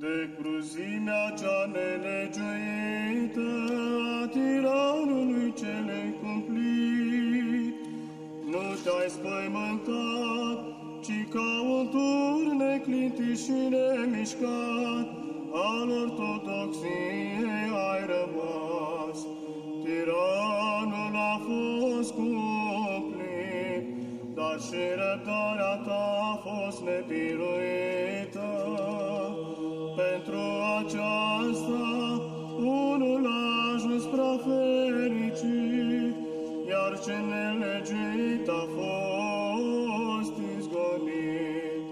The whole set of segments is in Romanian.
de cruzimea cea nelegiuită a tiranului cele cumplit. Nu te-ai spăimântat, ci ca un tur neclintit și nemișcat, al ortodoxiei ai rămas. Tiranul a fost cumplit, dar și răbdarea ta a fost nepiruită. Pentru aceasta unul a ajuns prea fericit, iar ce nelegiuit a fost izgonit.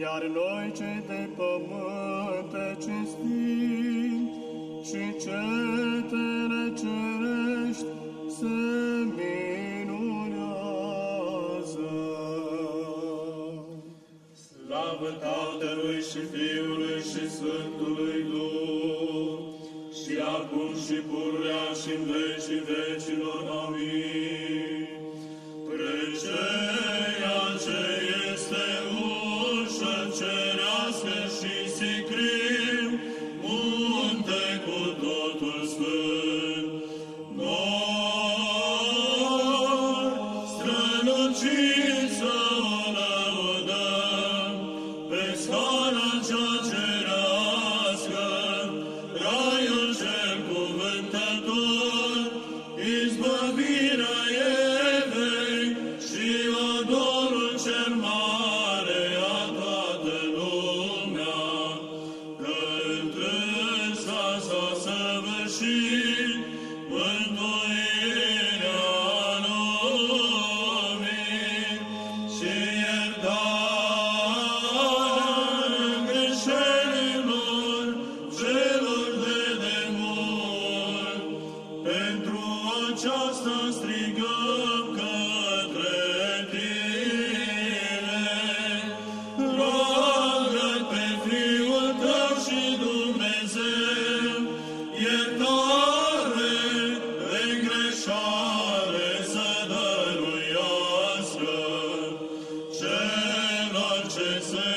Iar noi cei de pământ te cinstim și cetele cerești se minunează. Slavă Tatălui și Fiului și Sfântului Duh, și acum și pururea și în vecii vecilor. Amin. Pentru aceasta strigăm către tine, roagă pe Fiul tău și Dumnezeu, iertare de greșare să dăruiască celor ce se